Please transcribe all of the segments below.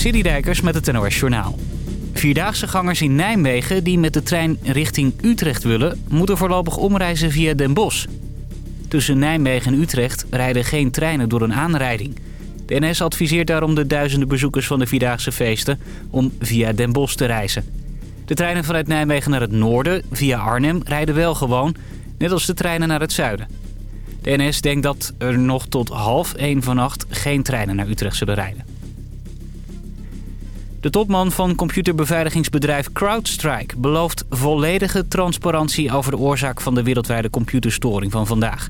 Citydijkers met het NOS Journaal. Vierdaagse gangers in Nijmegen die met de trein richting Utrecht willen... moeten voorlopig omreizen via Den Bosch. Tussen Nijmegen en Utrecht rijden geen treinen door een aanrijding. De NS adviseert daarom de duizenden bezoekers van de Vierdaagse feesten... om via Den Bosch te reizen. De treinen vanuit Nijmegen naar het noorden, via Arnhem, rijden wel gewoon... net als de treinen naar het zuiden. De NS denkt dat er nog tot half één vannacht geen treinen naar Utrecht zullen rijden. De topman van computerbeveiligingsbedrijf CrowdStrike belooft volledige transparantie over de oorzaak van de wereldwijde computerstoring van vandaag.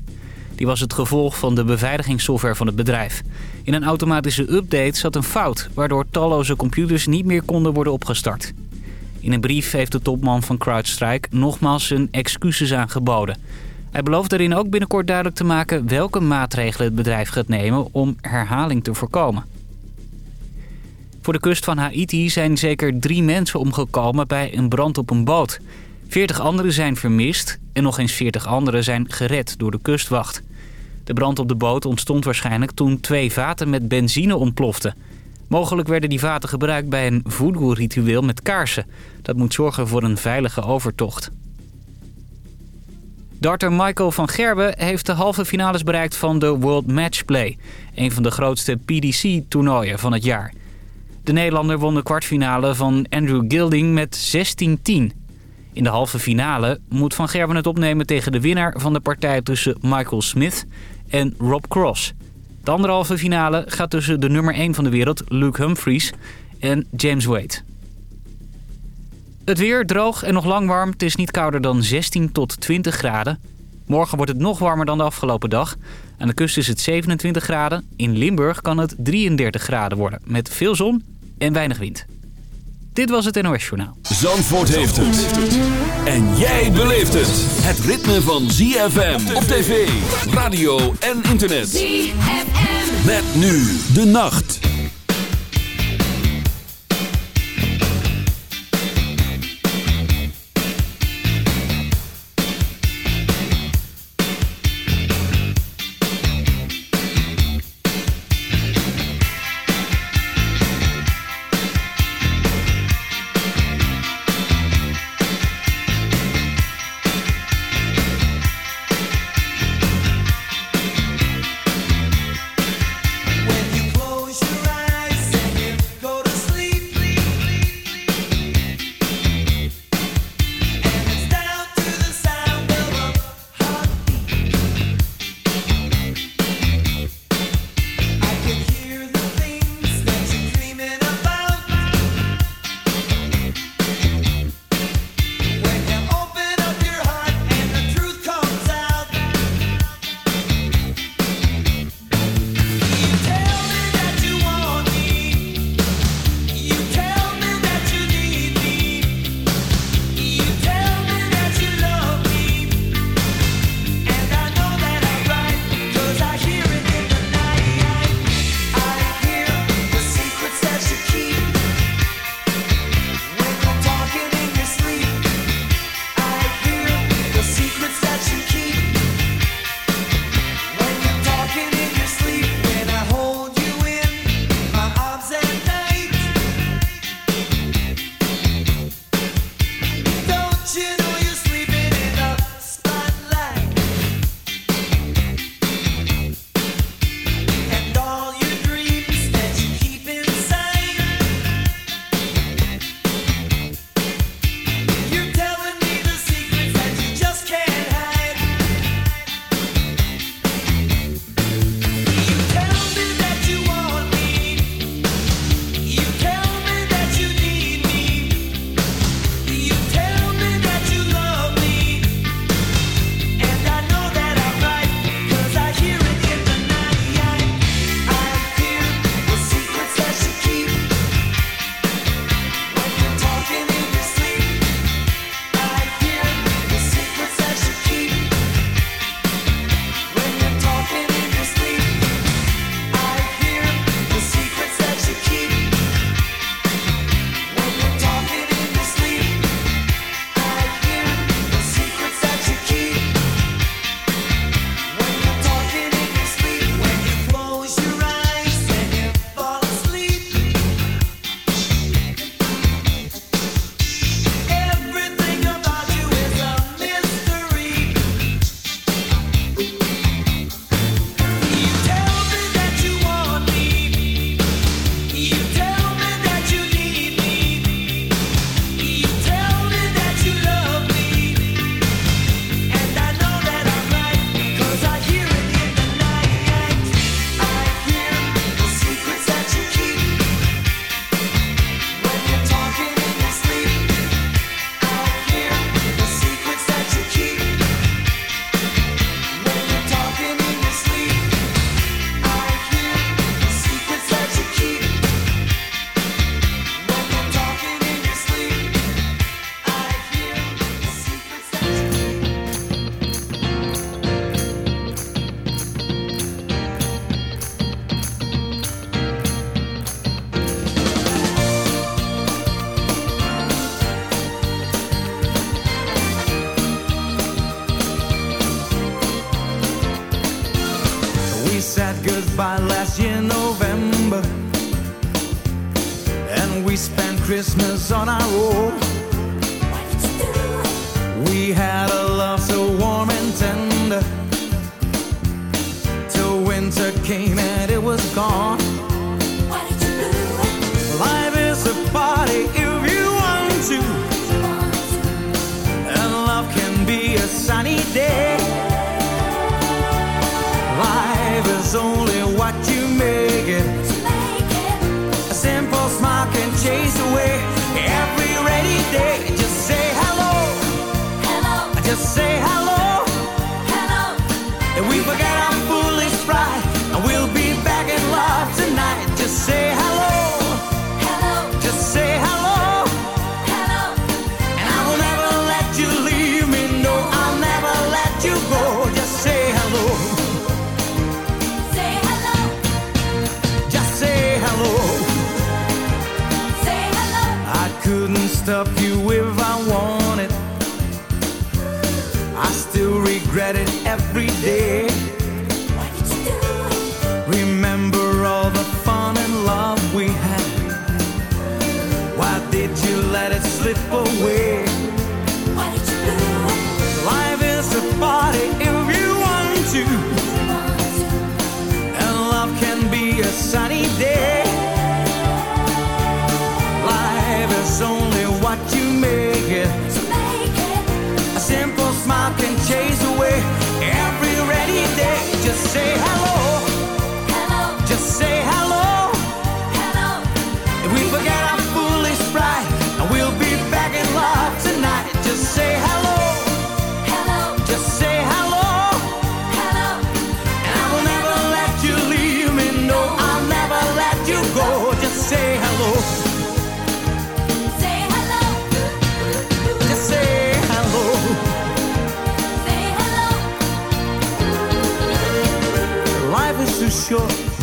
Die was het gevolg van de beveiligingssoftware van het bedrijf. In een automatische update zat een fout, waardoor talloze computers niet meer konden worden opgestart. In een brief heeft de topman van CrowdStrike nogmaals zijn excuses aangeboden. Hij belooft daarin ook binnenkort duidelijk te maken welke maatregelen het bedrijf gaat nemen om herhaling te voorkomen. Voor de kust van Haiti zijn zeker drie mensen omgekomen bij een brand op een boot. 40 anderen zijn vermist en nog eens 40 anderen zijn gered door de kustwacht. De brand op de boot ontstond waarschijnlijk toen twee vaten met benzine ontploften. Mogelijk werden die vaten gebruikt bij een voodoo-ritueel met kaarsen. Dat moet zorgen voor een veilige overtocht. Darter Michael van Gerben heeft de halve finales bereikt van de World Matchplay. Een van de grootste PDC-toernooien van het jaar. De Nederlander won de kwartfinale van Andrew Gilding met 16-10. In de halve finale moet Van Gerben het opnemen tegen de winnaar van de partij tussen Michael Smith en Rob Cross. De andere halve finale gaat tussen de nummer 1 van de wereld, Luke Humphries, en James Wade. Het weer droog en nog lang warm. Het is niet kouder dan 16 tot 20 graden. Morgen wordt het nog warmer dan de afgelopen dag. Aan de kust is het 27 graden. In Limburg kan het 33 graden worden. Met veel zon en weinig wind. Dit was het NOS Journaal. Zandvoort heeft het. En jij beleeft het. Het ritme van ZFM op tv, radio en internet. ZFM. Met nu de nacht.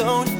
don't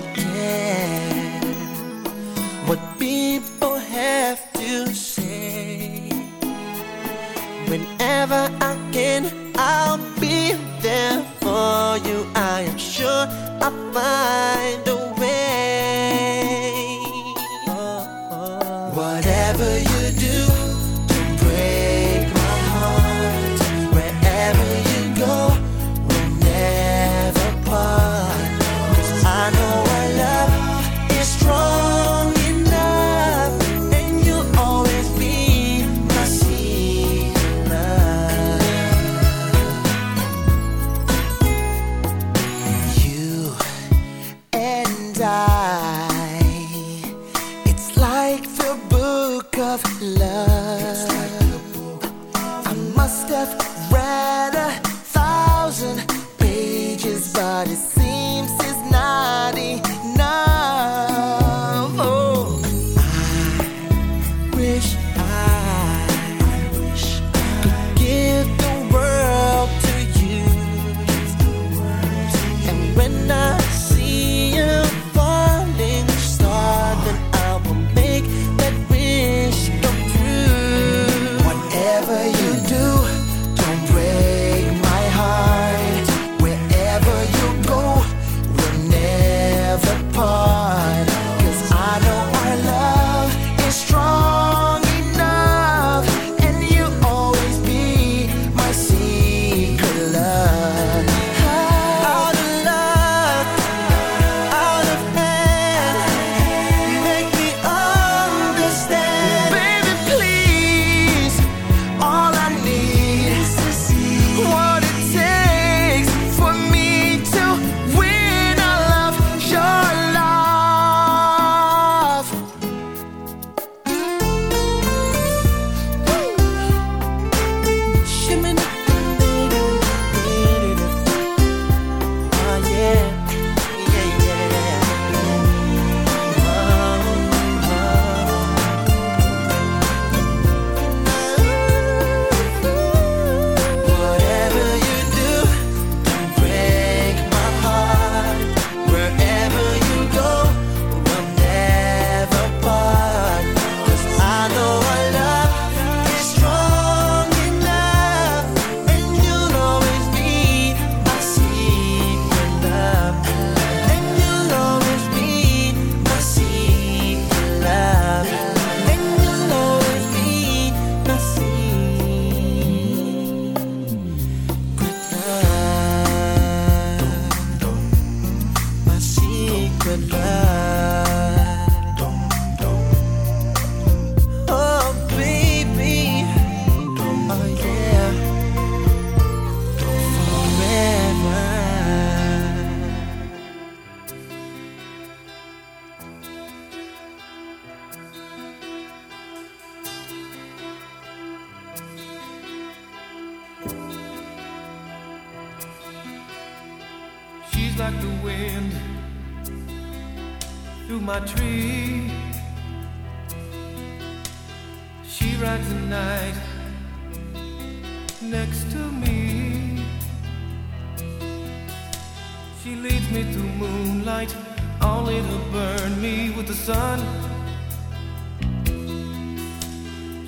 She leads me to moonlight, only to burn me with the sun.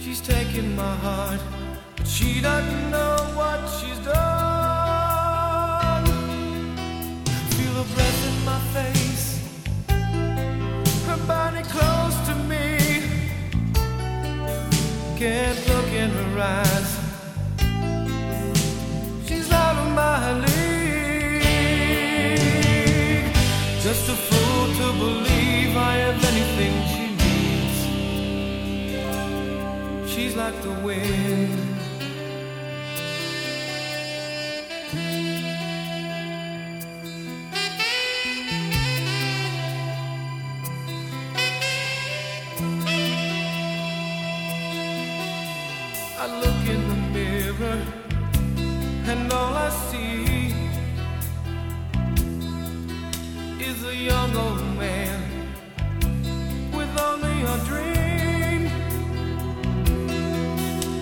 She's taken my heart, but she doesn't know what she's done. Feel her breath in my face, her body close to me. Can't look in her eyes. just a fool to believe I have anything she needs. She's like the wind.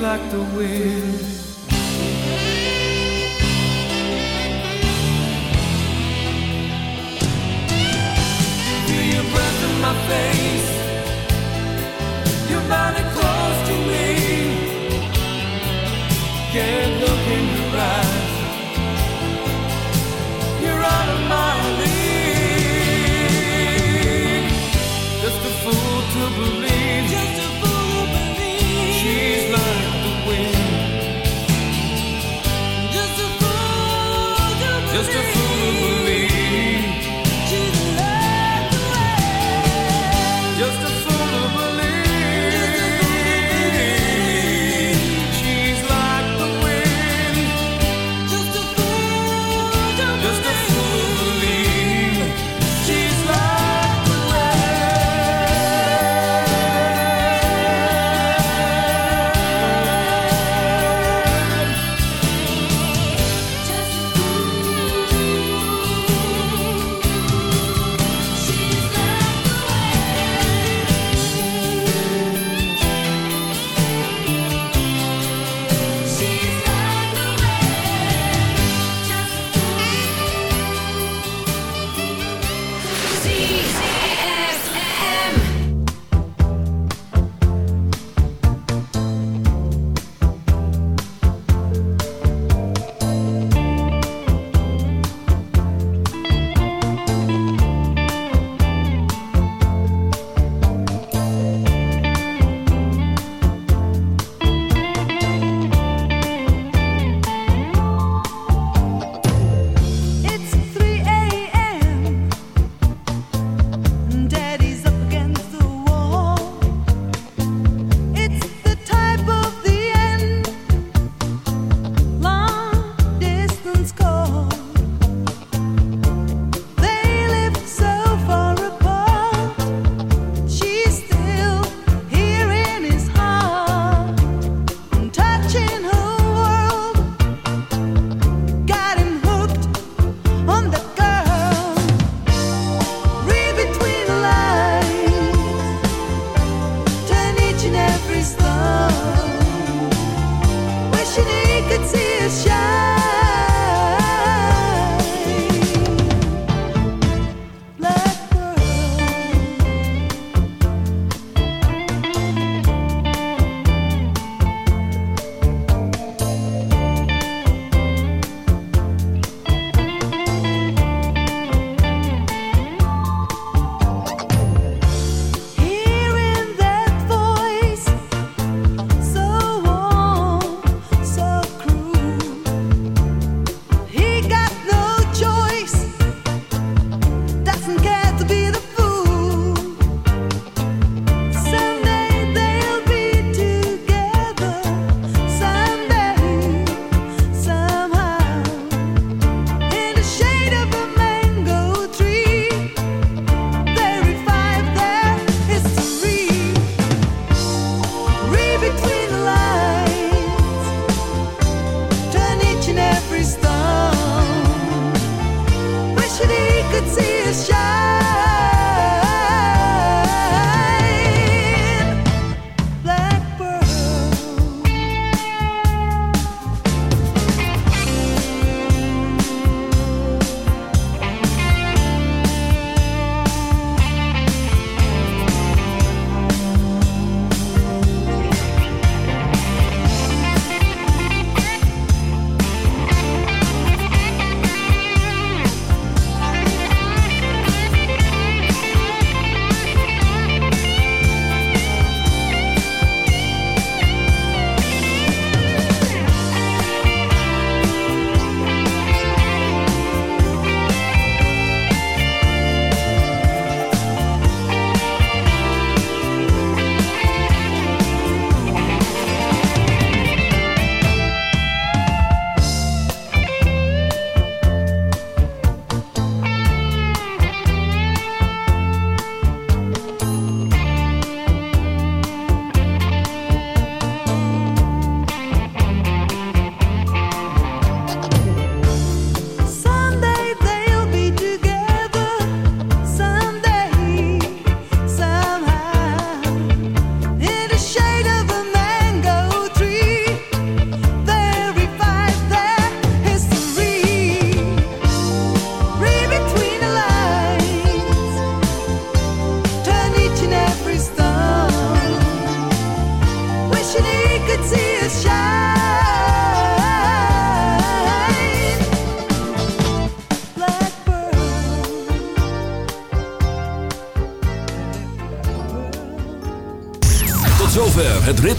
like the wind. Feel your breath my face, your body close to me. Yeah.